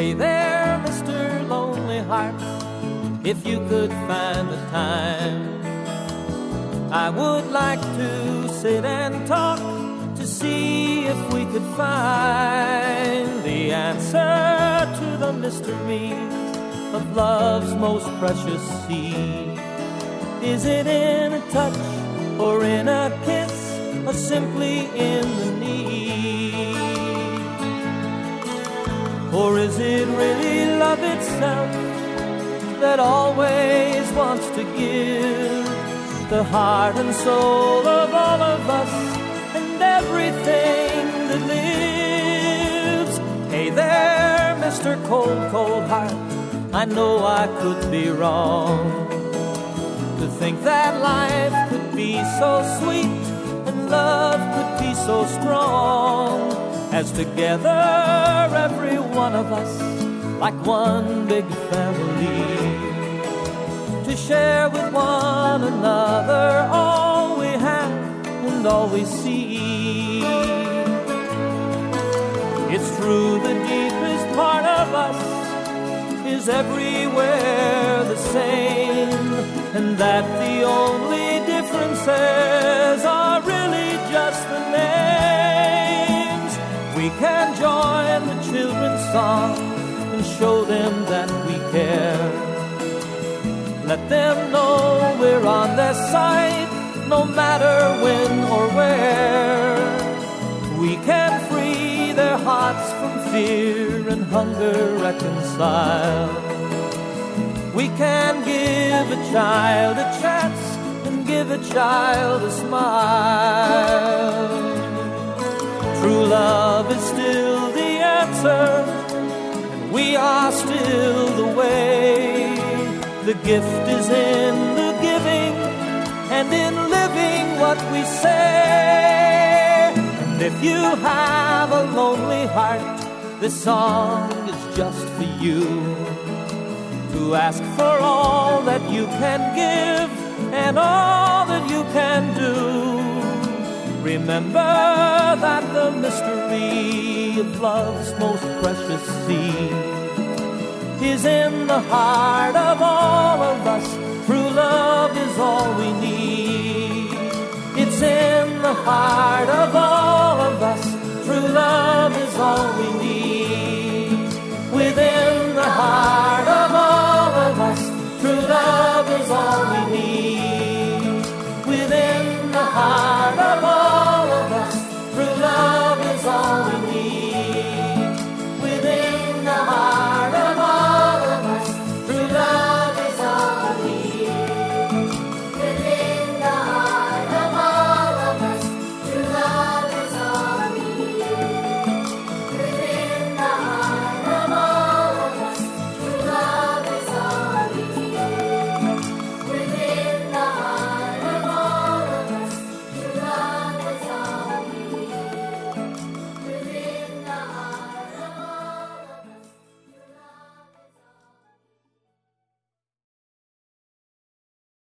Hey there, Mr. Lonely Heart, if you could find the time, I would like to sit and talk to see if we could find the answer to the mystery of love's most precious seed. Is it in a touch or in a kiss or simply in the need? Or is it really love itself that always wants to give the heart and soul of all of us and everything that lives? Hey there, Mr. Cold, Cold Heart, I know I could be wrong. To think that life could be so sweet and love could be so strong as together every one of us like one big family to share with one another all we have and all we see. It's true the deepest part of us is everywhere the same and that the only differences are really just the children's song and show them that we care. Let them know we're on their side, no matter when or where. We can free their hearts from fear and hunger reconcile. We can give a child a chance and give a child a smile. True love is still answer, and we are still the way. The gift is in the giving, and in living what we say. And if you have a lonely heart, this song is just for you. To ask for all that you can give and all that you can do. Remember that the mystery of love's most precious seed is in the heart of all of us. True love is all we need. It's in the heart of all of us. True love is all we need. Within the heart of all of us, true love is all we need. Within the heart.